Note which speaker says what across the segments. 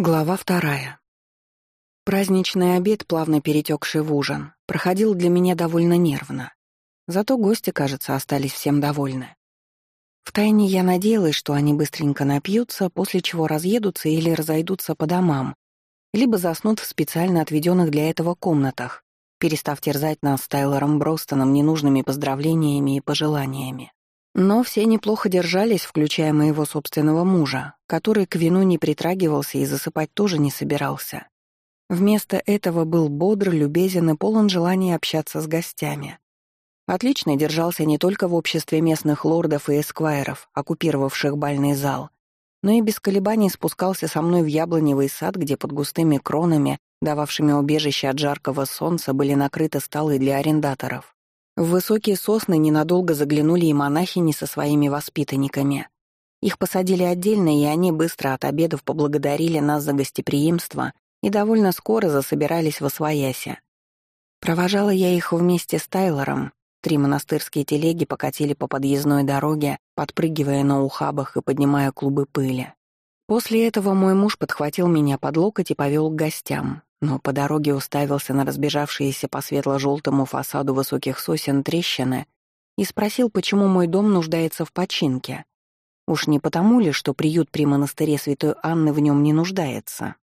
Speaker 1: Глава вторая. Праздничный обед, плавно перетекший в ужин, проходил для меня довольно нервно. Зато гости, кажется, остались всем довольны. Втайне я надеялась, что они быстренько напьются, после чего разъедутся или разойдутся по домам, либо заснут в специально отведенных для этого комнатах, перестав терзать нас с Тайлором Бростоном ненужными поздравлениями и пожеланиями. Но все неплохо держались, включая моего собственного мужа, который к вину не притрагивался и засыпать тоже не собирался. Вместо этого был бодр, любезен и полон желания общаться с гостями. Отлично держался не только в обществе местных лордов и эсквайров, оккупировавших бальный зал, но и без колебаний спускался со мной в яблоневый сад, где под густыми кронами, дававшими убежище от жаркого солнца, были накрыты столы для арендаторов. В высокие сосны ненадолго заглянули и монахини со своими воспитанниками. Их посадили отдельно, и они быстро от обедов поблагодарили нас за гостеприимство и довольно скоро засобирались в Освоясе. Провожала я их вместе с Тайлором. Три монастырские телеги покатили по подъездной дороге, подпрыгивая на ухабах и поднимая клубы пыли. После этого мой муж подхватил меня под локоть и повел к гостям, но по дороге уставился на разбежавшиеся по светло-желтому фасаду высоких сосен трещины и спросил, почему мой дом нуждается в починке. Уж не потому ли, что приют при монастыре Святой Анны в нем не нуждается?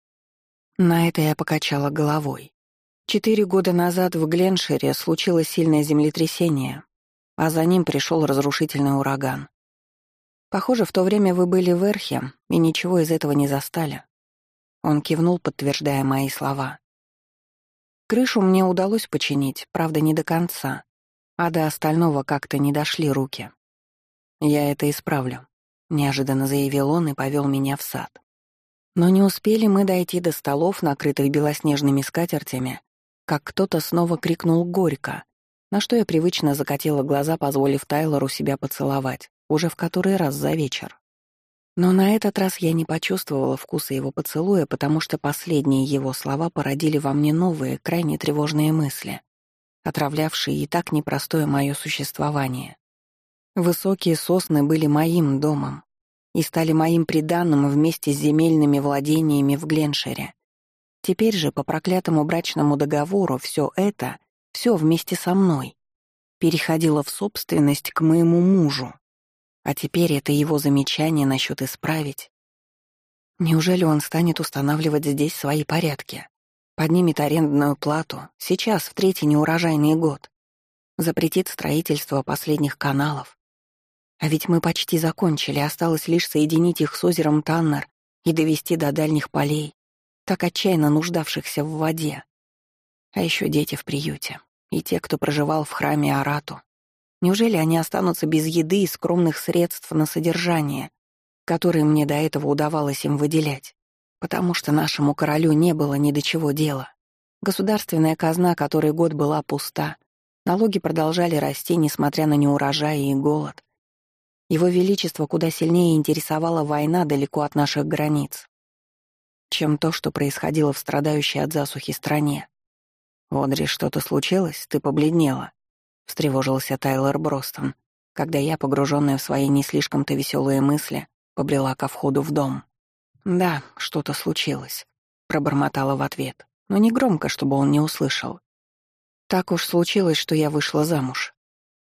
Speaker 1: На это я покачала головой. Четыре года назад в Гленшире случилось сильное землетрясение, а за ним пришел разрушительный ураган. Похоже, в то время вы были в Эрхе и ничего из этого не застали. Он кивнул, подтверждая мои слова. Крышу мне удалось починить, правда, не до конца, а до остального как-то не дошли руки. «Я это исправлю», — неожиданно заявил он и повел меня в сад. Но не успели мы дойти до столов, накрытых белоснежными скатертями, как кто-то снова крикнул горько, на что я привычно закатила глаза, позволив Тайлору себя поцеловать, уже в который раз за вечер. Но на этот раз я не почувствовала вкуса его поцелуя, потому что последние его слова породили во мне новые, крайне тревожные мысли, отравлявшие и так непростое мое существование. Высокие сосны были моим домом и стали моим приданным вместе с земельными владениями в Гленшере. Теперь же по проклятому брачному договору все это, все вместе со мной, переходило в собственность к моему мужу. А теперь это его замечание насчет исправить. Неужели он станет устанавливать здесь свои порядки? Поднимет арендную плату, сейчас, в третий неурожайный год. Запретит строительство последних каналов. А ведь мы почти закончили, осталось лишь соединить их с озером Таннер и довести до дальних полей, так отчаянно нуждавшихся в воде. А еще дети в приюте, и те, кто проживал в храме Арату, Неужели они останутся без еды и скромных средств на содержание, которые мне до этого удавалось им выделять? Потому что нашему королю не было ни до чего дела. Государственная казна, который год была пуста, налоги продолжали расти, несмотря на неурожай и голод. Его Величество куда сильнее интересовала война далеко от наших границ, чем то, что происходило в страдающей от засухи стране. «Одри, что-то случилось? Ты побледнела?» — встревожился Тайлер Бростон, когда я, погруженная в свои не слишком-то веселые мысли, побрела ко входу в дом. «Да, что-то случилось», — пробормотала в ответ, но не громко, чтобы он не услышал. «Так уж случилось, что я вышла замуж».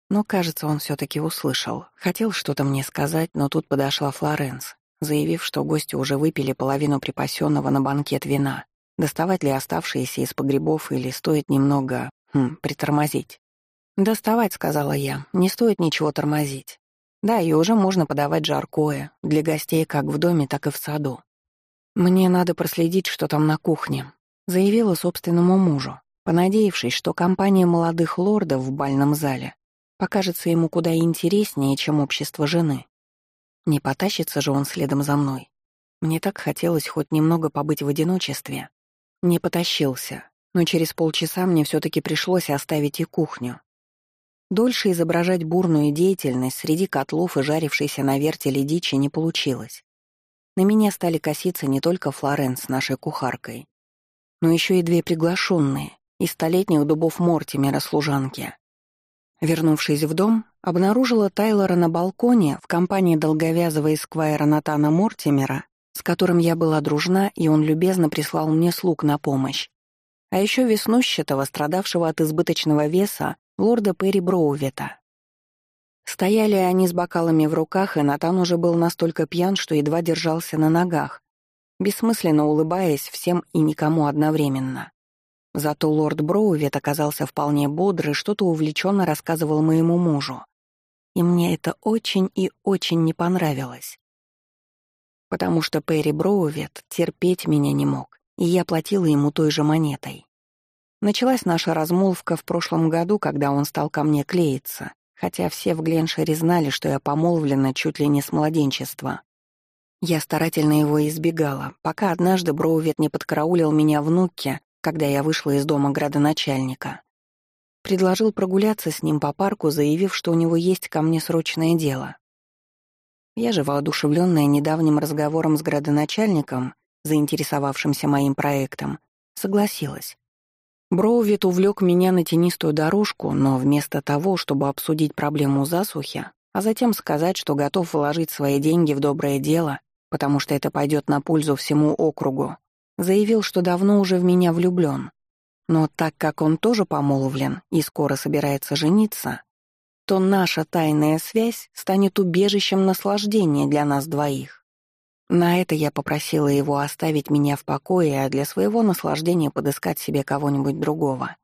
Speaker 1: Но, кажется, он все таки услышал. Хотел что-то мне сказать, но тут подошла Флоренс, заявив, что гости уже выпили половину припасенного на банкет вина. Доставать ли оставшиеся из погребов или стоит немного, хм, притормозить. «Доставать», — сказала я, — «не стоит ничего тормозить. Да, и уже можно подавать жаркое, для гостей как в доме, так и в саду. Мне надо проследить, что там на кухне», — заявила собственному мужу, понадеявшись, что компания молодых лордов в бальном зале покажется ему куда интереснее, чем общество жены. Не потащится же он следом за мной. Мне так хотелось хоть немного побыть в одиночестве. Не потащился, но через полчаса мне все таки пришлось оставить и кухню, Дольше изображать бурную деятельность среди котлов и жарившейся на вертеле дичи не получилось. На меня стали коситься не только Флоренс с нашей кухаркой, но еще и две приглашенные из столетних дубов Мортимера служанки. Вернувшись в дом, обнаружила Тайлора на балконе в компании долговязого эсквайра Натана Мортимера с которым я была дружна, и он любезно прислал мне слуг на помощь. А еще веснущатого, страдавшего от избыточного веса, лорда Перри Броувета. Стояли они с бокалами в руках, и Натан уже был настолько пьян, что едва держался на ногах, бессмысленно улыбаясь всем и никому одновременно. Зато лорд Броувет оказался вполне бодр и что-то увлеченно рассказывал моему мужу. И мне это очень и очень не понравилось. Потому что Перри Броувет терпеть меня не мог, и я платила ему той же монетой. Началась наша размолвка в прошлом году, когда он стал ко мне клеиться, хотя все в Гленшере знали, что я помолвлена чуть ли не с младенчества. Я старательно его избегала, пока однажды Броувет не подкараулил меня в когда я вышла из дома градоначальника. Предложил прогуляться с ним по парку, заявив, что у него есть ко мне срочное дело. Я же, воодушевленная недавним разговором с градоначальником, заинтересовавшимся моим проектом, согласилась. Броувит увлек меня на тенистую дорожку, но вместо того, чтобы обсудить проблему засухи, а затем сказать, что готов вложить свои деньги в доброе дело, потому что это пойдет на пользу всему округу, заявил, что давно уже в меня влюблен. Но так как он тоже помолвлен и скоро собирается жениться, то наша тайная связь станет убежищем наслаждения для нас двоих. На это я попросила его оставить меня в покое, а для своего наслаждения подыскать себе кого-нибудь другого.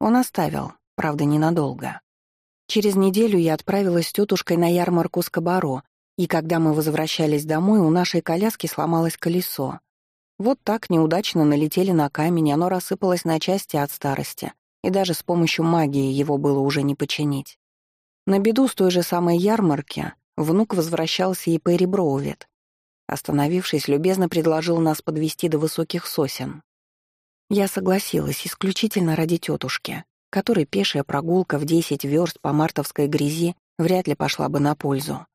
Speaker 1: Он оставил, правда, ненадолго. Через неделю я отправилась с тетушкой на ярмарку с Кабаро, и когда мы возвращались домой, у нашей коляски сломалось колесо. Вот так неудачно налетели на камень, оно рассыпалось на части от старости, и даже с помощью магии его было уже не починить. На беду с той же самой ярмарки внук возвращался и Перри Броувет. Остановившись, любезно предложил нас подвести до высоких сосен. Я согласилась исключительно ради тетушки, которой пешая прогулка в 10 верст по мартовской грязи вряд ли пошла бы на пользу.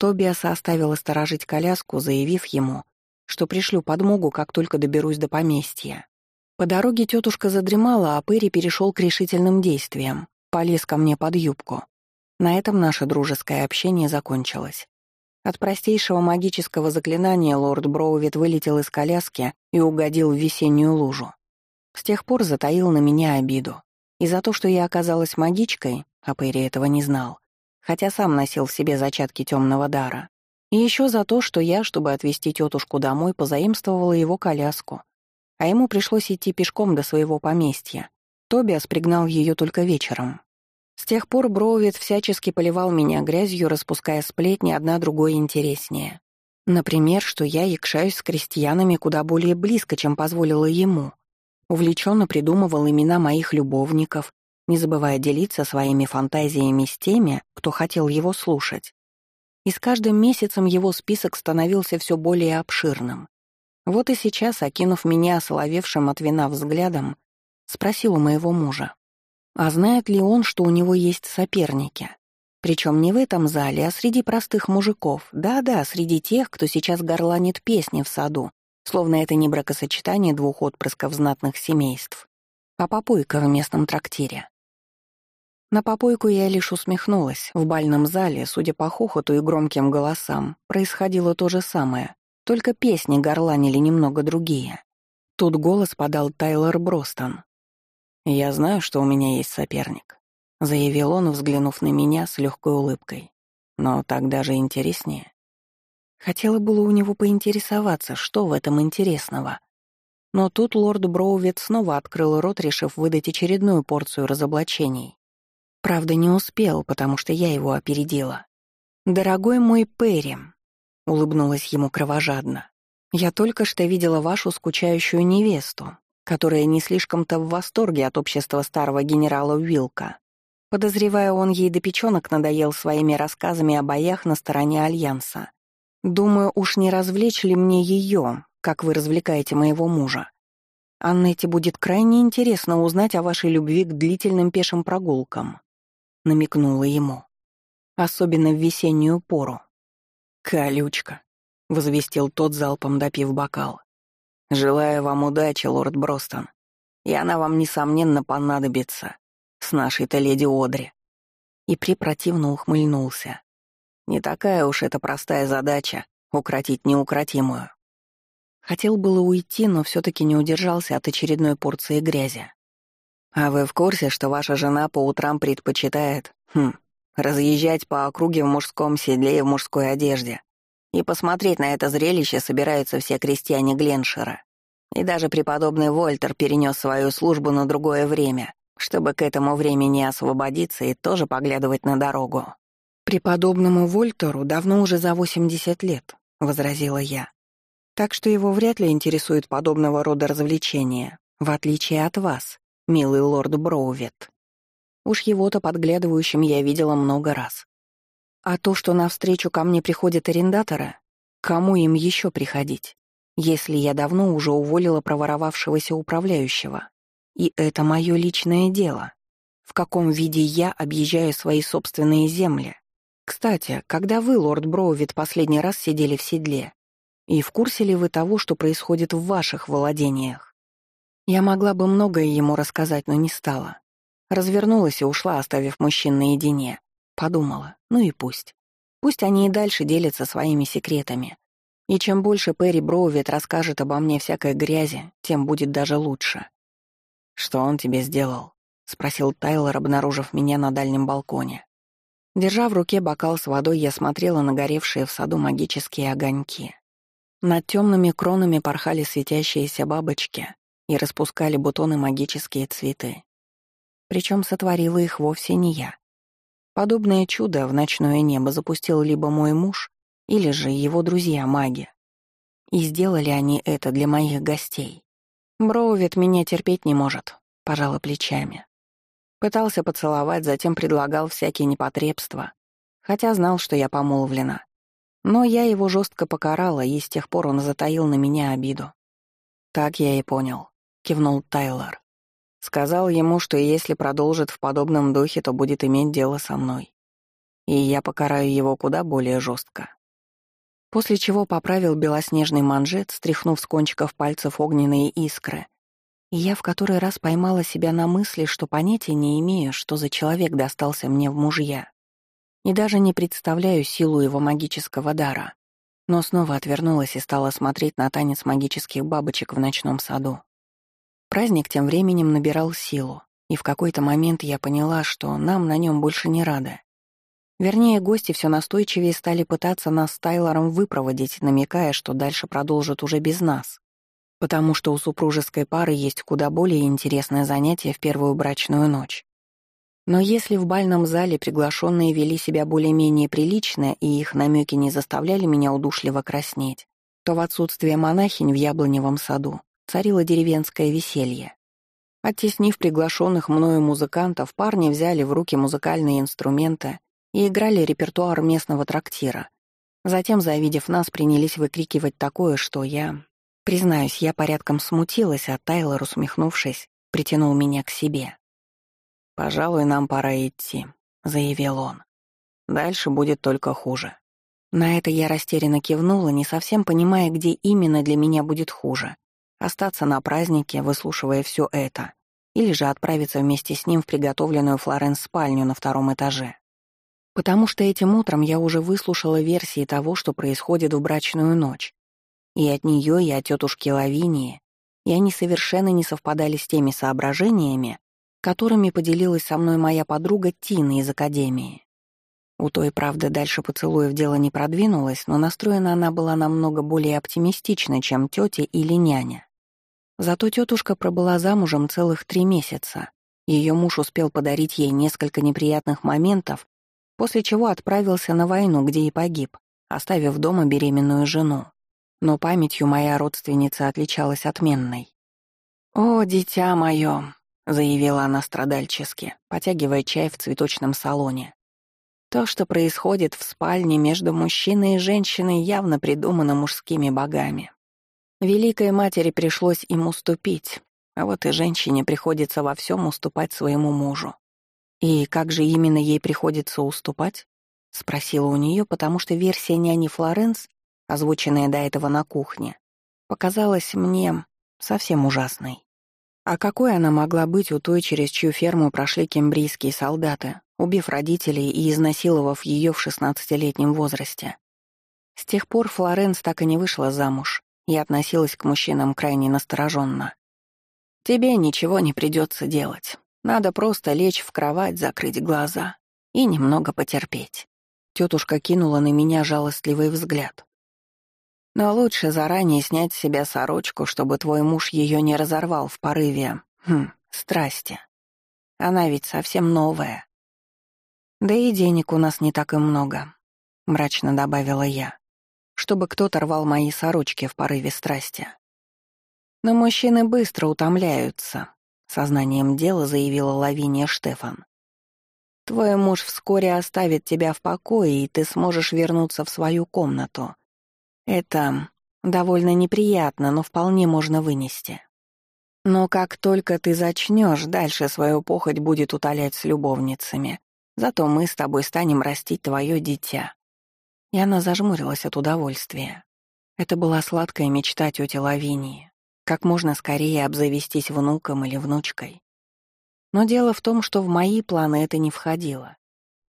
Speaker 1: Тобиаса оставила сторожить коляску, заявив ему, что пришлю подмогу, как только доберусь до поместья. По дороге тетушка задремала, а Перри перешел к решительным действиям, полез ко мне под юбку. На этом наше дружеское общение закончилось. От простейшего магического заклинания лорд Броувит вылетел из коляски и угодил в весеннюю лужу. С тех пор затаил на меня обиду. И за то, что я оказалась магичкой, а Перри этого не знал, хотя сам носил в себе зачатки темного дара, и еще за то, что я, чтобы отвезти тетушку домой, позаимствовала его коляску. А ему пришлось идти пешком до своего поместья. Тобиас пригнал ее только вечером. С тех пор Броувит всячески поливал меня грязью, распуская сплетни одна другой интереснее. Например, что я якшаюсь с крестьянами куда более близко, чем позволила ему. Увлеченно придумывал имена моих любовников, не забывая делиться своими фантазиями с теми, кто хотел его слушать. И с каждым месяцем его список становился все более обширным. Вот и сейчас, окинув меня осоловевшим от вина взглядом, спросил у моего мужа, а знает ли он, что у него есть соперники? Причем не в этом зале, а среди простых мужиков. Да-да, среди тех, кто сейчас горланит песни в саду, словно это не бракосочетание двух отпрысков знатных семейств, а попойка в местном трактире. На попойку я лишь усмехнулась. В бальном зале, судя по хохоту и громким голосам, происходило то же самое, только песни горланили немного другие. Тут голос подал Тайлор Бростон. «Я знаю, что у меня есть соперник», — заявил он, взглянув на меня с легкой улыбкой. «Но так даже интереснее». Хотела было у него поинтересоваться, что в этом интересного. Но тут лорд Броувит снова открыл рот, решив выдать очередную порцию разоблачений. Правда, не успел, потому что я его опередила. «Дорогой мой Перри», — улыбнулась ему кровожадно, «я только что видела вашу скучающую невесту, которая не слишком-то в восторге от общества старого генерала Уилка. Подозревая, он ей до печенок надоел своими рассказами о боях на стороне Альянса. Думаю, уж не развлечь ли мне ее, как вы развлекаете моего мужа. Аннете будет крайне интересно узнать о вашей любви к длительным пешим прогулкам намекнула ему. Особенно в весеннюю пору. «Колючка», — возвестил тот залпом, допив бокал. «Желаю вам удачи, лорд Бростон, и она вам, несомненно, понадобится с нашей-то леди Одри». И препротивно ухмыльнулся. «Не такая уж это простая задача — укротить неукротимую». Хотел было уйти, но все таки не удержался от очередной порции грязи. «А вы в курсе, что ваша жена по утрам предпочитает, хм, разъезжать по округе в мужском седле и в мужской одежде? И посмотреть на это зрелище собираются все крестьяне Гленшера. И даже преподобный Вольтер перенес свою службу на другое время, чтобы к этому времени освободиться и тоже поглядывать на дорогу. «Преподобному Вольтеру давно уже за 80 лет», — возразила я. «Так что его вряд ли интересует подобного рода развлечения, в отличие от вас, милый лорд Броувет. Уж его-то подглядывающим я видела много раз. А то, что навстречу ко мне приходят арендаторы, кому им еще приходить, если я давно уже уволила проворовавшегося управляющего? И это мое личное дело. В каком виде я объезжаю свои собственные земли? Кстати, когда вы, лорд Броувит, последний раз сидели в седле? И в курсе ли вы того, что происходит в ваших владениях? Я могла бы многое ему рассказать, но не стала. Развернулась и ушла, оставив мужчин наедине. Подумала, ну и пусть. Пусть они и дальше делятся своими секретами. И чем больше Перри Броувит расскажет обо мне всякой грязи, тем будет даже лучше. «Что он тебе сделал?» — спросил Тайлор, обнаружив меня на дальнем балконе. Держа в руке бокал с водой, я смотрела на горевшие в саду магические огоньки. Над темными кронами порхали светящиеся бабочки и распускали бутоны магические цветы. Причем сотворила их вовсе не я. Подобное чудо в ночное небо запустил либо мой муж, или же его друзья-маги. И сделали они это для моих гостей. Броувит меня терпеть не может, пожала плечами. Пытался поцеловать, затем предлагал всякие непотребства, хотя знал, что я помолвлена. Но я его жестко покарала, и с тех пор он затаил на меня обиду. «Так я и понял», — кивнул Тайлор. Сказал ему, что если продолжит в подобном духе, то будет иметь дело со мной. И я покараю его куда более жестко. После чего поправил белоснежный манжет, стряхнув с кончиков пальцев огненные искры. И я в который раз поймала себя на мысли, что понятия не имею, что за человек достался мне в мужья. И даже не представляю силу его магического дара. Но снова отвернулась и стала смотреть на танец магических бабочек в ночном саду. Праздник тем временем набирал силу, и в какой-то момент я поняла, что нам на нем больше не рады. Вернее, гости все настойчивее стали пытаться нас с Тайлором выпроводить, намекая, что дальше продолжат уже без нас. Потому что у супружеской пары есть куда более интересное занятие в первую брачную ночь. Но если в бальном зале приглашенные вели себя более-менее прилично и их намеки не заставляли меня удушливо краснеть, то в отсутствие монахинь в яблоневом саду царило деревенское веселье. Оттеснив приглашенных мною музыкантов, парни взяли в руки музыкальные инструменты и играли репертуар местного трактира. Затем, завидев нас, принялись выкрикивать такое, что я... Признаюсь, я порядком смутилась, а Тайлор, усмехнувшись, притянул меня к себе. «Пожалуй, нам пора идти», — заявил он. «Дальше будет только хуже». На это я растерянно кивнула, не совсем понимая, где именно для меня будет хуже. Остаться на празднике, выслушивая все это, или же отправиться вместе с ним в приготовленную Флоренс спальню на втором этаже. Потому что этим утром я уже выслушала версии того, что происходит в брачную ночь. И от нее, и от тетушки Лавинии, и они совершенно не совпадали с теми соображениями, которыми поделилась со мной моя подруга Тина из Академии. У той, правда, дальше поцелуев дело не продвинулось, но настроена она была намного более оптимистично, чем тетя или няня. Зато тетушка пробыла замужем целых три месяца. Ее муж успел подарить ей несколько неприятных моментов, после чего отправился на войну, где и погиб, оставив дома беременную жену. Но памятью моя родственница отличалась отменной. «О, дитя мое!» — заявила она страдальчески, потягивая чай в цветочном салоне. «То, что происходит в спальне между мужчиной и женщиной, явно придумано мужскими богами. Великой матери пришлось им уступить, а вот и женщине приходится во всем уступать своему мужу. «И как же именно ей приходится уступать?» — спросила у нее, потому что версия няни Флоренс, озвученная до этого на кухне, показалась мне совсем ужасной. А какой она могла быть у той, через чью ферму прошли кембрийские солдаты, убив родителей и изнасиловав ее в шестнадцатилетнем возрасте? С тех пор Флоренс так и не вышла замуж, и относилась к мужчинам крайне настороженно. «Тебе ничего не придется делать. Надо просто лечь в кровать, закрыть глаза и немного потерпеть». Тетушка кинула на меня жалостливый взгляд. «Но лучше заранее снять с себя сорочку, чтобы твой муж ее не разорвал в порыве... Хм, страсти. Она ведь совсем новая. Да и денег у нас не так и много», — мрачно добавила я, «чтобы кто-то рвал мои сорочки в порыве страсти». «Но мужчины быстро утомляются», — сознанием дела заявила Лавиния Штефан. «Твой муж вскоре оставит тебя в покое, и ты сможешь вернуться в свою комнату. Это довольно неприятно, но вполне можно вынести. Но как только ты зачнешь, дальше свою похоть будет утолять с любовницами, Зато мы с тобой станем растить твое дитя». И она зажмурилась от удовольствия. Это была сладкая мечта тети Лавинии. Как можно скорее обзавестись внуком или внучкой. Но дело в том, что в мои планы это не входило.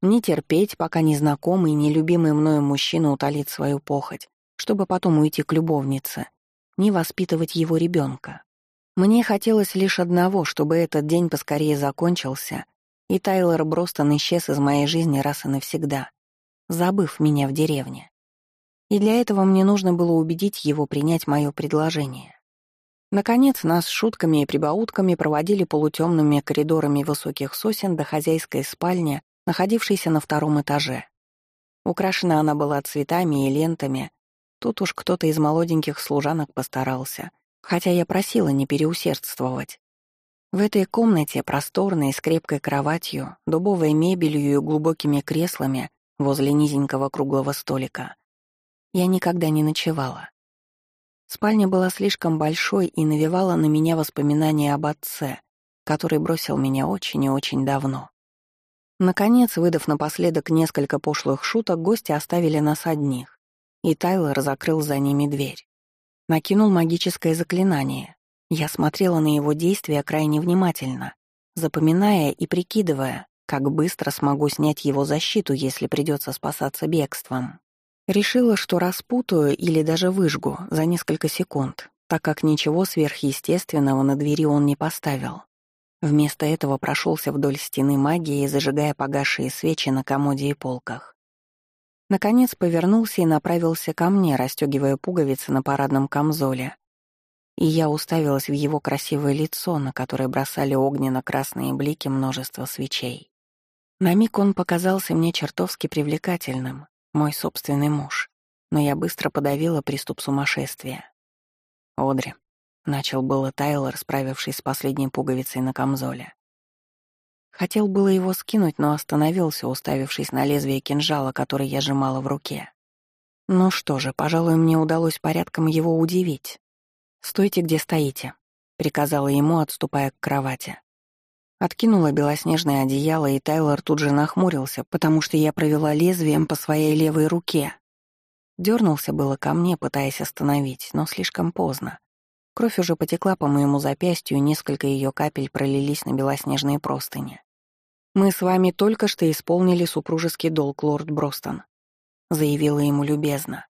Speaker 1: Не терпеть, пока незнакомый, нелюбимый мною мужчина утолит свою похоть, чтобы потом уйти к любовнице, не воспитывать его ребенка. Мне хотелось лишь одного, чтобы этот день поскорее закончился, и Тайлор Бростон исчез из моей жизни раз и навсегда, забыв меня в деревне. И для этого мне нужно было убедить его принять мое предложение. Наконец, нас шутками и прибаутками проводили полутемными коридорами высоких сосен до хозяйской спальни, находившейся на втором этаже. Украшена она была цветами и лентами. Тут уж кто-то из молоденьких служанок постарался, хотя я просила не переусердствовать. В этой комнате, просторной, с крепкой кроватью, дубовой мебелью и глубокими креслами возле низенького круглого столика, я никогда не ночевала. Спальня была слишком большой и навевала на меня воспоминания об отце, который бросил меня очень и очень давно. Наконец, выдав напоследок несколько пошлых шуток, гости оставили нас одних, и Тайлер закрыл за ними дверь. Накинул магическое заклинание, я смотрела на его действия крайне внимательно, запоминая и прикидывая, как быстро смогу снять его защиту, если придется спасаться бегством. Решила, что распутаю или даже выжгу за несколько секунд, так как ничего сверхъестественного на двери он не поставил. Вместо этого прошелся вдоль стены магии, зажигая погасшие свечи на комоде и полках. Наконец повернулся и направился ко мне, расстегивая пуговицы на парадном камзоле, и я уставилась в его красивое лицо, на которое бросали огненно-красные блики множества свечей. На миг он показался мне чертовски привлекательным, мой собственный муж, но я быстро подавила приступ сумасшествия. «Одри», — начал было Тайлор, справившись с последней пуговицей на камзоле. Хотел было его скинуть, но остановился, уставившись на лезвие кинжала, который я сжимала в руке. Ну что же, пожалуй, мне удалось порядком его удивить. «Стойте, где стоите», — приказала ему, отступая к кровати. Откинула белоснежное одеяло, и Тайлор тут же нахмурился, потому что я провела лезвием по своей левой руке. Дёрнулся было ко мне, пытаясь остановить, но слишком поздно. Кровь уже потекла по моему запястью, и несколько ее капель пролились на белоснежные простыни. «Мы с вами только что исполнили супружеский долг, лорд Бростон», — заявила ему любезно.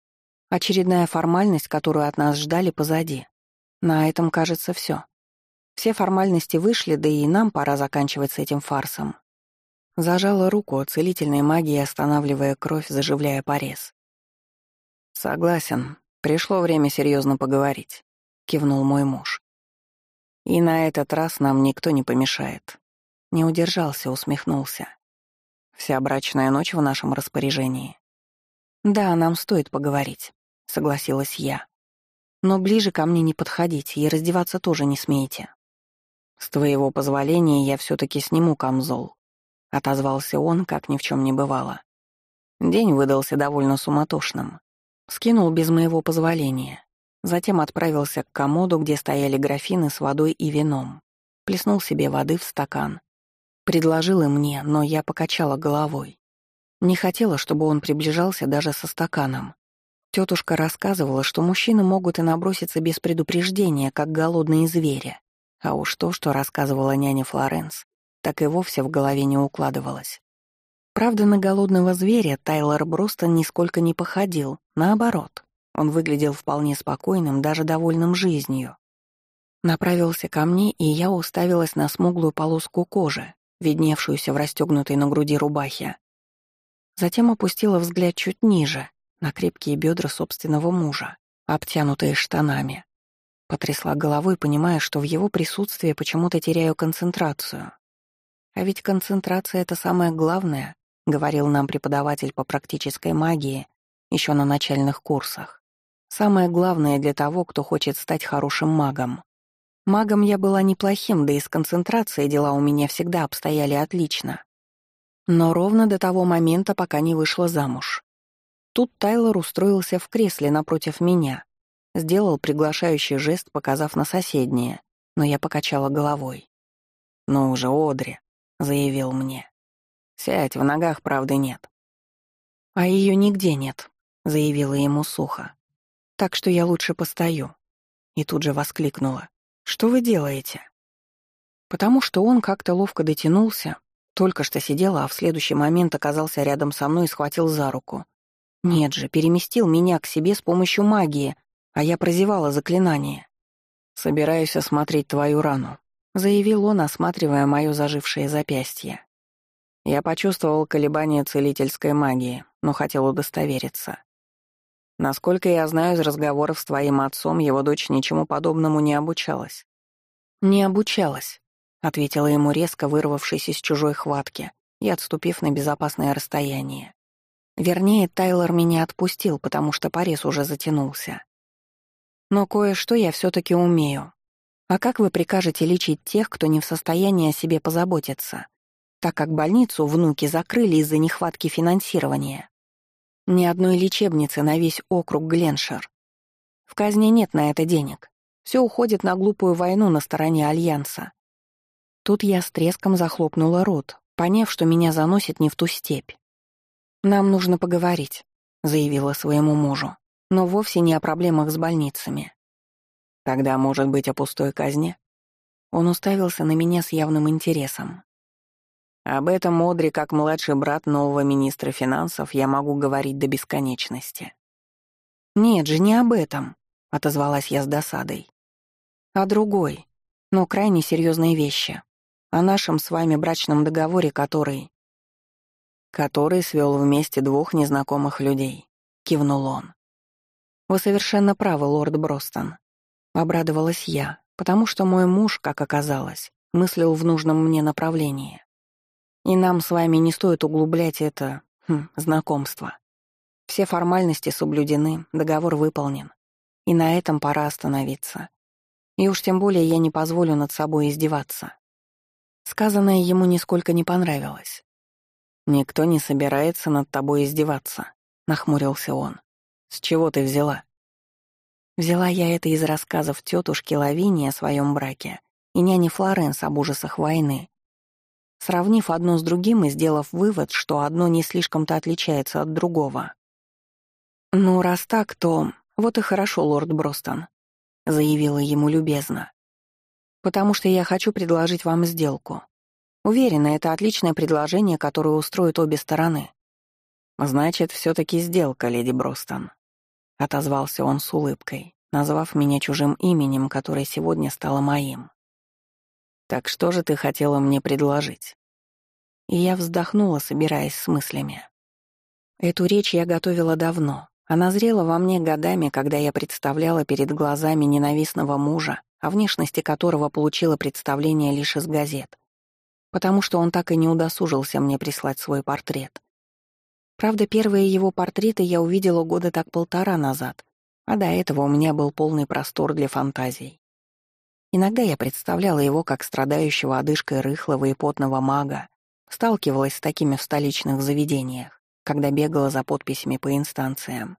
Speaker 1: «Очередная формальность, которую от нас ждали, позади. На этом, кажется, все. Все формальности вышли, да и нам пора заканчивать с этим фарсом. Зажала руку целительной магией, останавливая кровь, заживляя порез. «Согласен. Пришло время серьезно поговорить», — кивнул мой муж. «И на этот раз нам никто не помешает». Не удержался, усмехнулся. «Вся брачная ночь в нашем распоряжении». «Да, нам стоит поговорить», — согласилась я. Но ближе ко мне не подходите и раздеваться тоже не смеете. С твоего позволения я все-таки сниму камзол. Отозвался он, как ни в чем не бывало. День выдался довольно суматошным. Скинул без моего позволения. Затем отправился к комоду, где стояли графины с водой и вином. Плеснул себе воды в стакан. Предложил и мне, но я покачала головой. Не хотела, чтобы он приближался даже со стаканом. Тетушка рассказывала, что мужчины могут и наброситься без предупреждения, как голодные звери. А уж то, что рассказывала няня Флоренс, так и вовсе в голове не укладывалось. Правда, на голодного зверя Тайлор Бростон нисколько не походил, наоборот. Он выглядел вполне спокойным, даже довольным жизнью. Направился ко мне, и я уставилась на смуглую полоску кожи, видневшуюся в расстегнутой на груди рубахе. Затем опустила взгляд чуть ниже, на крепкие бедра собственного мужа, обтянутые штанами. Потрясла головой, понимая, что в его присутствии почему-то теряю концентрацию. А ведь концентрация — это самое главное, говорил нам преподаватель по практической магии еще на начальных курсах. Самое главное для того, кто хочет стать хорошим магом. Магом я была неплохим, да и с концентрацией дела у меня всегда обстояли отлично. Но ровно до того момента, пока не вышла замуж. Тут Тайлор устроился в кресле напротив меня, сделал приглашающий жест, показав на соседнее, но я покачала головой. «Ну уже, Одри», — заявил мне. «Сядь, в ногах правды нет». «А ее нигде нет», — заявила ему сухо. «Так что я лучше постою». И тут же воскликнула. Что вы делаете?» Потому что он как-то ловко дотянулся, только что сидела, а в следующий момент оказался рядом со мной и схватил за руку. Нет же, переместил меня к себе с помощью магии, а я прозевала заклинание. «Собираюсь осмотреть твою рану», — заявил он, осматривая мое зажившее запястье. Я почувствовал колебания целительской магии, но хотел удостовериться. Насколько я знаю из разговоров с твоим отцом, его дочь ничему подобному не обучалась. «Не обучалась», — ответила ему резко, вырвавшись из чужой хватки и отступив на безопасное расстояние. Вернее, Тайлор меня отпустил, потому что порез уже затянулся. Но кое-что я все таки умею. А как вы прикажете лечить тех, кто не в состоянии о себе позаботиться, так как больницу внуки закрыли из-за нехватки финансирования? Ни одной лечебницы на весь округ Гленшер. В казне нет на это денег. Все уходит на глупую войну на стороне Альянса. Тут я с треском захлопнула рот, поняв, что меня заносит не в ту степь. «Нам нужно поговорить», — заявила своему мужу, но вовсе не о проблемах с больницами. «Тогда, может быть, о пустой казне?» Он уставился на меня с явным интересом. Об этом Модри, как младший брат нового министра финансов, я могу говорить до бесконечности. «Нет же, не об этом», — отозвалась я с досадой. «О другой, но крайне серьезной вещи. О нашем с вами брачном договоре, который...» «Который свел вместе двух незнакомых людей», — кивнул он. «Вы совершенно правы, лорд Бростон», — обрадовалась я, потому что мой муж, как оказалось, мыслил в нужном мне направлении. И нам с вами не стоит углублять это хм, знакомство. Все формальности соблюдены, договор выполнен. И на этом пора остановиться. И уж тем более я не позволю над собой издеваться. Сказанное ему нисколько не понравилось. «Никто не собирается над тобой издеваться», — нахмурился он. «С чего ты взяла?» Взяла я это из рассказов тетушки Лавини о своем браке и няни Флоренс об ужасах войны, сравнив одно с другим и сделав вывод, что одно не слишком-то отличается от другого. «Ну, раз так, то вот и хорошо, лорд Бростон», — заявила ему любезно. «Потому что я хочу предложить вам сделку. Уверена, это отличное предложение, которое устроит обе стороны». «Значит, все таки сделка, леди Бростон», — отозвался он с улыбкой, назвав меня чужим именем, которое сегодня стало моим. «Так что же ты хотела мне предложить?» И я вздохнула, собираясь с мыслями. Эту речь я готовила давно. Она зрела во мне годами, когда я представляла перед глазами ненавистного мужа, о внешности которого получила представление лишь из газет. Потому что он так и не удосужился мне прислать свой портрет. Правда, первые его портреты я увидела года так полтора назад, а до этого у меня был полный простор для фантазий. Иногда я представляла его как страдающего одышкой рыхлого и потного мага, сталкивалась с такими в столичных заведениях, когда бегала за подписями по инстанциям.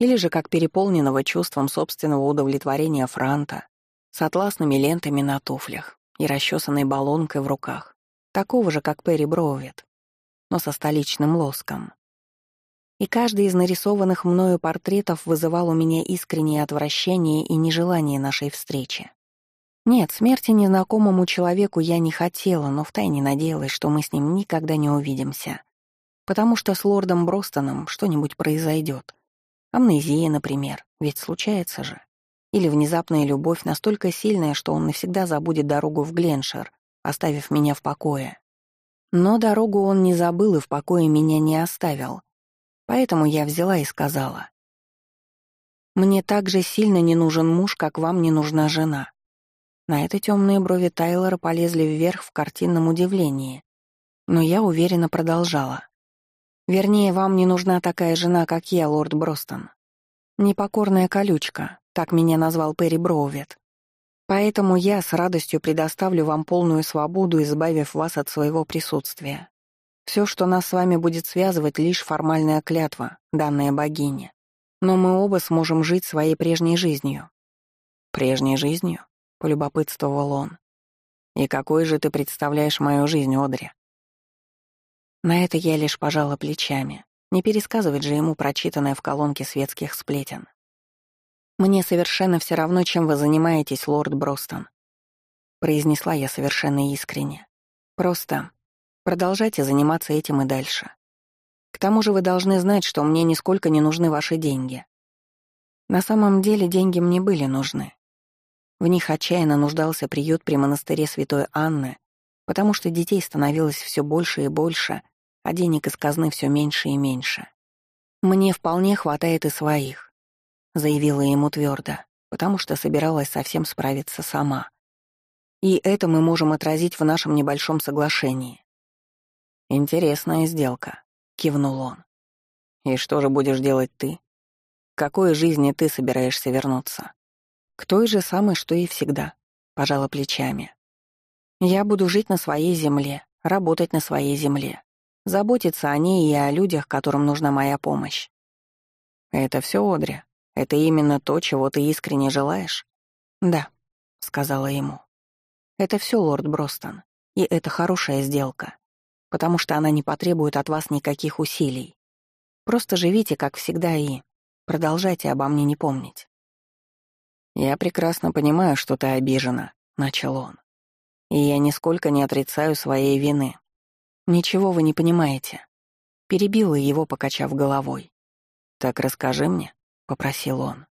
Speaker 1: Или же как переполненного чувством собственного удовлетворения франта с атласными лентами на туфлях и расчесанной баллонкой в руках, такого же, как Перри Броувит, но со столичным лоском. И каждый из нарисованных мною портретов вызывал у меня искреннее отвращение и нежелание нашей встречи. Нет, смерти незнакомому человеку я не хотела, но втайне надеялась, что мы с ним никогда не увидимся. Потому что с лордом Бростоном что-нибудь произойдет. Амнезия, например, ведь случается же. Или внезапная любовь настолько сильная, что он навсегда забудет дорогу в Гленшер, оставив меня в покое. Но дорогу он не забыл и в покое меня не оставил. Поэтому я взяла и сказала. «Мне так же сильно не нужен муж, как вам не нужна жена». На это темные брови Тайлора полезли вверх в картинном удивлении. Но я уверенно продолжала. «Вернее, вам не нужна такая жена, как я, лорд Бростон. Непокорная колючка, так меня назвал Перри Броувет. Поэтому я с радостью предоставлю вам полную свободу, избавив вас от своего присутствия. Все, что нас с вами будет связывать, лишь формальная клятва, данная богине. Но мы оба сможем жить своей прежней жизнью». «Прежней жизнью?» — полюбопытствовал он. «И какой же ты представляешь мою жизнь, Одри?» На это я лишь пожала плечами. Не пересказывать же ему прочитанное в колонке светских сплетен. «Мне совершенно все равно, чем вы занимаетесь, лорд Бростон», — произнесла я совершенно искренне. «Просто Продолжайте заниматься этим и дальше. К тому же вы должны знать, что мне нисколько не нужны ваши деньги. На самом деле деньги мне были нужны. В них отчаянно нуждался приют при монастыре Святой Анны, потому что детей становилось все больше и больше, а денег из казны все меньше и меньше. «Мне вполне хватает и своих», — заявила ему твердо, потому что собиралась совсем справиться сама. «И это мы можем отразить в нашем небольшом соглашении. «Интересная сделка», — кивнул он. «И что же будешь делать ты? К какой жизни ты собираешься вернуться?» «К той же самой, что и всегда», — пожала плечами. «Я буду жить на своей земле, работать на своей земле, заботиться о ней и о людях, которым нужна моя помощь». «Это все, Одри? Это именно то, чего ты искренне желаешь?» «Да», — сказала ему. «Это все, лорд Бростон, и это хорошая сделка потому что она не потребует от вас никаких усилий. Просто живите, как всегда, и продолжайте обо мне не помнить». «Я прекрасно понимаю, что ты обижена», — начал он. «И я нисколько не отрицаю своей вины. Ничего вы не понимаете». Перебила его, покачав головой. «Так расскажи мне», — попросил он.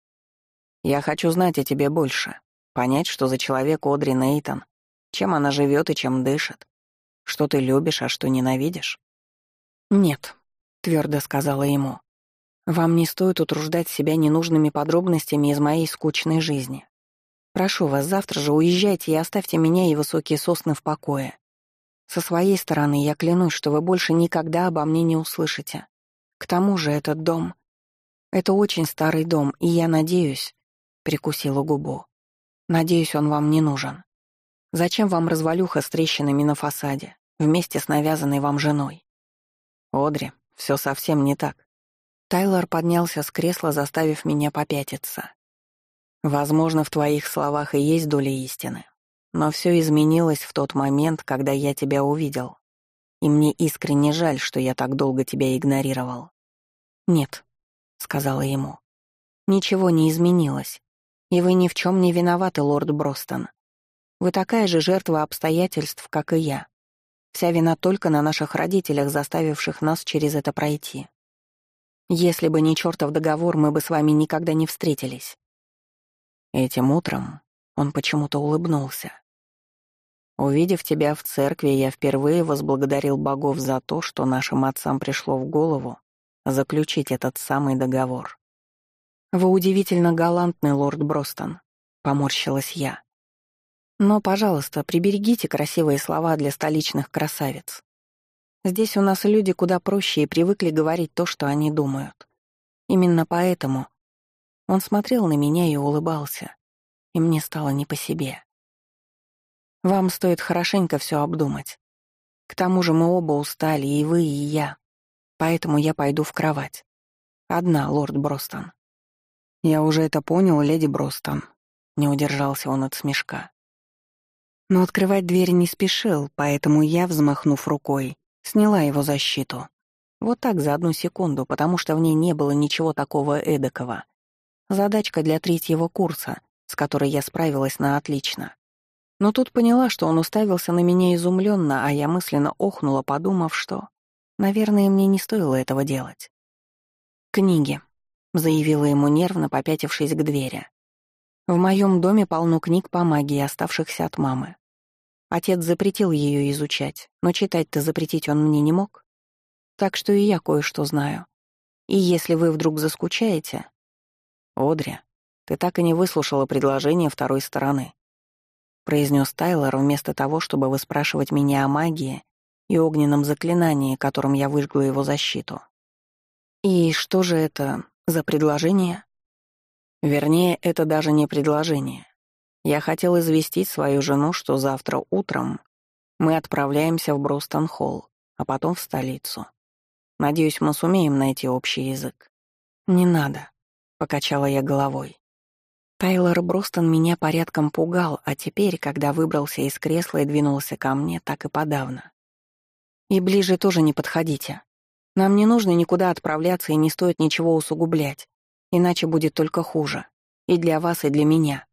Speaker 1: «Я хочу знать о тебе больше, понять, что за человек Одри Нейтон, чем она живет и чем дышит. Что ты любишь, а что ненавидишь?» «Нет», — твердо сказала ему. «Вам не стоит утруждать себя ненужными подробностями из моей скучной жизни. Прошу вас, завтра же уезжайте и оставьте меня и высокие сосны в покое. Со своей стороны я клянусь, что вы больше никогда обо мне не услышите. К тому же этот дом... Это очень старый дом, и я надеюсь...» — прикусила губу. «Надеюсь, он вам не нужен. Зачем вам развалюха с трещинами на фасаде, вместе с навязанной вам женой? Одри, все совсем не так. Тайлор поднялся с кресла, заставив меня попятиться. Возможно, в твоих словах и есть доля истины. Но все изменилось в тот момент, когда я тебя увидел. И мне искренне жаль, что я так долго тебя игнорировал. «Нет», — сказала ему. «Ничего не изменилось. И вы ни в чем не виноваты, лорд Бростон. Вы такая же жертва обстоятельств, как и я. Вся вина только на наших родителях, заставивших нас через это пройти. Если бы не чертов договор, мы бы с вами никогда не встретились. Этим утром он почему-то улыбнулся. Увидев тебя в церкви, я впервые возблагодарил богов за то, что нашим отцам пришло в голову заключить этот самый договор. «Вы удивительно галантный, лорд Бростон», — поморщилась я. Но, пожалуйста, приберегите красивые слова для столичных красавиц. Здесь у нас люди куда проще и привыкли говорить то, что они думают. Именно поэтому он смотрел на меня и улыбался, и мне стало не по себе. Вам стоит хорошенько все обдумать. К тому же мы оба устали, и вы, и я. Поэтому я пойду в кровать. Одна, лорд Бростон. Я уже это понял, леди Бростон. Не удержался он от смешка. Но открывать дверь не спешил, поэтому я, взмахнув рукой, сняла его защиту. Вот так за одну секунду, потому что в ней не было ничего такого эдакого. Задачка для третьего курса, с которой я справилась на отлично. Но тут поняла, что он уставился на меня изумленно, а я мысленно охнула, подумав, что, наверное, мне не стоило этого делать. Книги. заявила ему нервно, попятившись к двери. «В моем доме полно книг по магии, оставшихся от мамы. Отец запретил ее изучать, но читать-то запретить он мне не мог. Так что и я кое-что знаю. И если вы вдруг заскучаете... Одри, ты так и не выслушала предложение второй стороны. Произнес Тайлор вместо того, чтобы выспрашивать меня о магии и огненном заклинании, которым я выжгла его защиту. И что же это за предложение? Вернее, это даже не предложение. Я хотел известить свою жену, что завтра утром мы отправляемся в Бростон-Холл, а потом в столицу. Надеюсь, мы сумеем найти общий язык. Не надо, покачала я головой. Тайлор Бростон меня порядком пугал, а теперь, когда выбрался из кресла и двинулся ко мне, так и подавно. И ближе тоже не подходите. Нам не нужно никуда отправляться и не стоит ничего усугублять, иначе будет только хуже. И для вас, и для меня.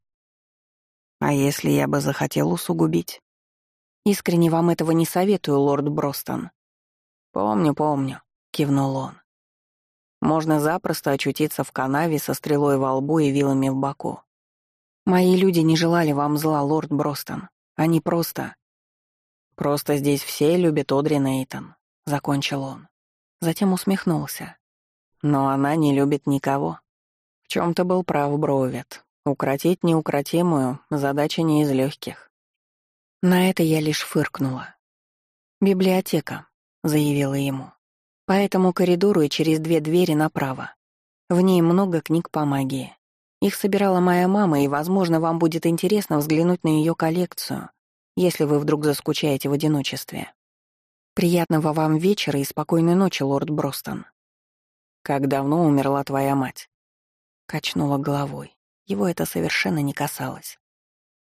Speaker 1: А если я бы захотел усугубить? Искренне вам этого не советую, лорд Бростон. Помню, помню, кивнул он. Можно запросто очутиться в канаве со стрелой во лбу и вилами в боку. Мои люди не желали вам зла, лорд Бростон. Они просто... Просто здесь все любят Одри Нейтон, закончил он. Затем усмехнулся. Но она не любит никого. В чем-то был прав Броувет. Укротить неукротимую — задача не из легких. На это я лишь фыркнула. «Библиотека», — заявила ему. «По этому коридору и через две двери направо. В ней много книг по магии. Их собирала моя мама, и, возможно, вам будет интересно взглянуть на ее коллекцию, если вы вдруг заскучаете в одиночестве. Приятного вам вечера и спокойной ночи, лорд Бростон». «Как давно умерла твоя мать?» Качнула головой. Его это совершенно не касалось.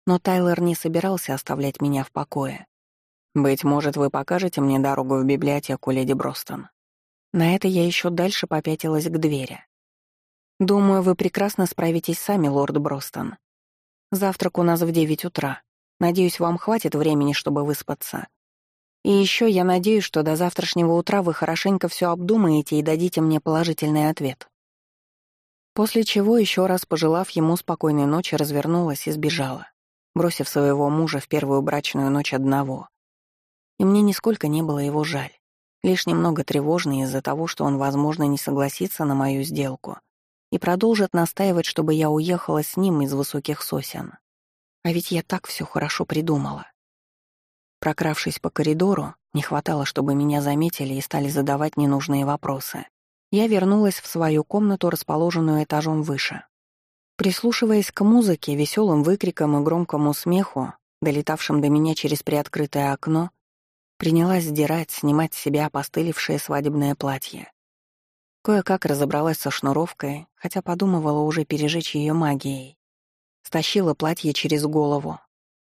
Speaker 1: Но Тайлер не собирался оставлять меня в покое. «Быть может, вы покажете мне дорогу в библиотеку, леди Бростон?» На это я еще дальше попятилась к двери. «Думаю, вы прекрасно справитесь сами, лорд Бростон. Завтрак у нас в девять утра. Надеюсь, вам хватит времени, чтобы выспаться. И еще я надеюсь, что до завтрашнего утра вы хорошенько все обдумаете и дадите мне положительный ответ». После чего, еще раз пожелав ему спокойной ночи, развернулась и сбежала, бросив своего мужа в первую брачную ночь одного. И мне нисколько не было его жаль, лишь немного тревожно из-за того, что он, возможно, не согласится на мою сделку и продолжит настаивать, чтобы я уехала с ним из высоких сосен. А ведь я так все хорошо придумала. Прокравшись по коридору, не хватало, чтобы меня заметили и стали задавать ненужные вопросы я вернулась в свою комнату, расположенную этажом выше. Прислушиваясь к музыке, веселым выкрикам и громкому смеху, долетавшим до меня через приоткрытое окно, принялась сдирать, снимать с себя опостылевшее свадебное платье. Кое-как разобралась со шнуровкой, хотя подумывала уже пережечь ее магией. Стащила платье через голову.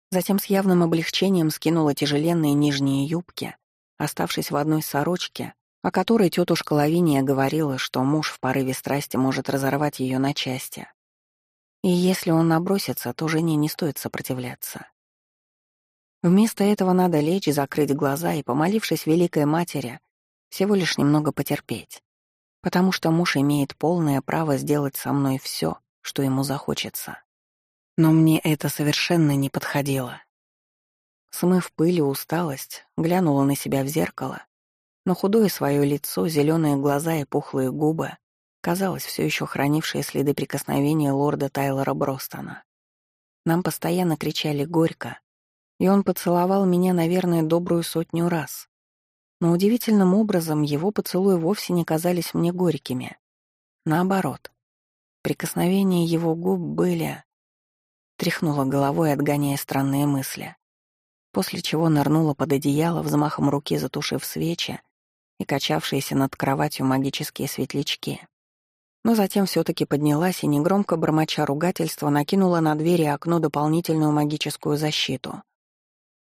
Speaker 1: Затем с явным облегчением скинула тяжеленные нижние юбки, оставшись в одной сорочке, о которой тетушка Лавиния говорила, что муж в порыве страсти может разорвать ее на части. И если он набросится, то жене не стоит сопротивляться. Вместо этого надо лечь, закрыть глаза и, помолившись Великой Матери, всего лишь немного потерпеть, потому что муж имеет полное право сделать со мной все, что ему захочется. Но мне это совершенно не подходило. Смыв пыль и усталость, глянула на себя в зеркало но худое свое лицо, зеленые глаза и пухлые губы, казалось, все еще хранившие следы прикосновения лорда Тайлора Бростона. Нам постоянно кричали «горько», и он поцеловал меня, наверное, добрую сотню раз. Но удивительным образом его поцелуи вовсе не казались мне горькими. Наоборот, прикосновения его губ были... Тряхнула головой, отгоняя странные мысли. После чего нырнула под одеяло, взмахом руки затушив свечи, и качавшиеся над кроватью магические светлячки. Но затем все таки поднялась и, негромко бормоча ругательства, накинула на двери и окно дополнительную магическую защиту.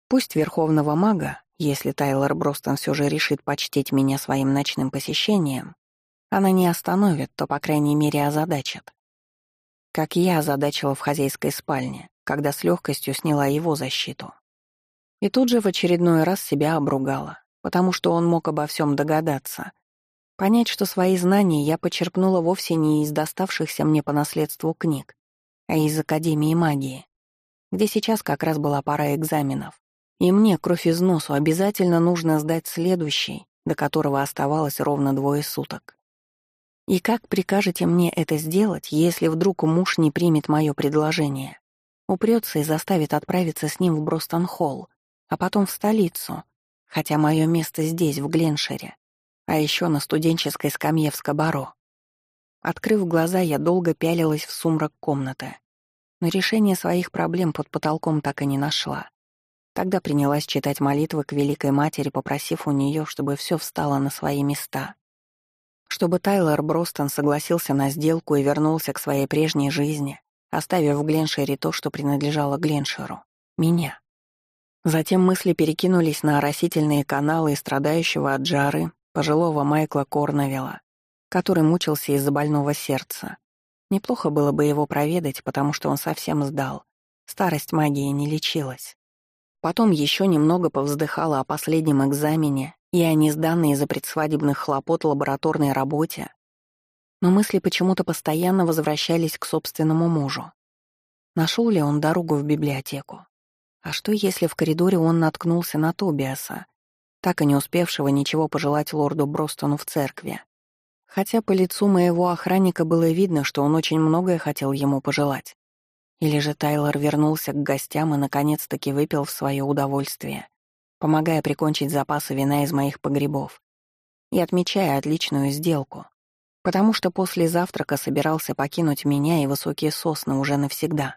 Speaker 1: Пусть верховного мага, если Тайлор Бростон все же решит почтить меня своим ночным посещением, она не остановит, то, по крайней мере, озадачит. Как я озадачила в хозяйской спальне, когда с легкостью сняла его защиту. И тут же в очередной раз себя обругала, потому что он мог обо всем догадаться. Понять, что свои знания я почерпнула вовсе не из доставшихся мне по наследству книг, а из Академии магии, где сейчас как раз была пора экзаменов. И мне, кровь из носу, обязательно нужно сдать следующий, до которого оставалось ровно двое суток. И как прикажете мне это сделать, если вдруг муж не примет мое предложение? Упрется и заставит отправиться с ним в Бростон-Холл, а потом в столицу, хотя мое место здесь, в Гленшере, а еще на студенческой скамье в Скобаро. Открыв глаза, я долго пялилась в сумрак комнаты. Но решение своих проблем под потолком так и не нашла. Тогда принялась читать молитвы к Великой Матери, попросив у нее, чтобы все встало на свои места. Чтобы Тайлер Бростон согласился на сделку и вернулся к своей прежней жизни, оставив в Гленшере то, что принадлежало Гленшеру — меня. Затем мысли перекинулись на оросительные каналы страдающего от жары пожилого Майкла Корневилла, который мучился из-за больного сердца. Неплохо было бы его проведать, потому что он совсем сдал. Старость магии не лечилась. Потом еще немного повздыхала о последнем экзамене и о несданной из-за предсвадебных хлопот лабораторной работе. Но мысли почему-то постоянно возвращались к собственному мужу. Нашел ли он дорогу в библиотеку? А что, если в коридоре он наткнулся на Тобиаса, так и не успевшего ничего пожелать лорду Бростону в церкви? Хотя по лицу моего охранника было видно, что он очень многое хотел ему пожелать. Или же Тайлор вернулся к гостям и наконец-таки выпил в свое удовольствие, помогая прикончить запасы вина из моих погребов и отмечая отличную сделку, потому что после завтрака собирался покинуть меня и высокие сосны уже навсегда.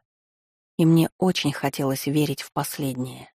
Speaker 1: И мне очень хотелось верить в последнее.